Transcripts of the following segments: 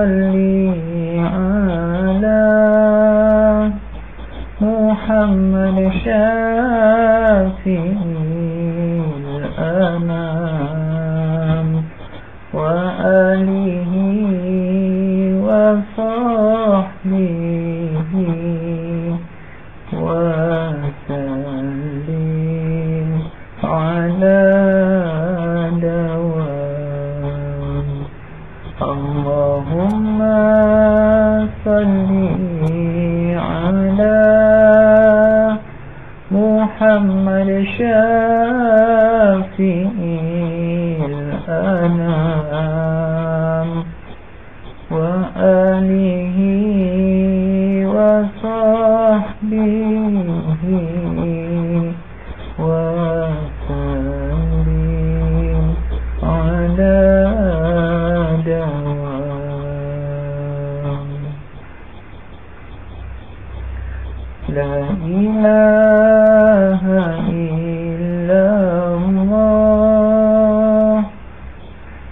صل على محمد شافي الأنام. محمد شافي الأنام وآله وصحبه لا إله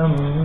إلا الله محمد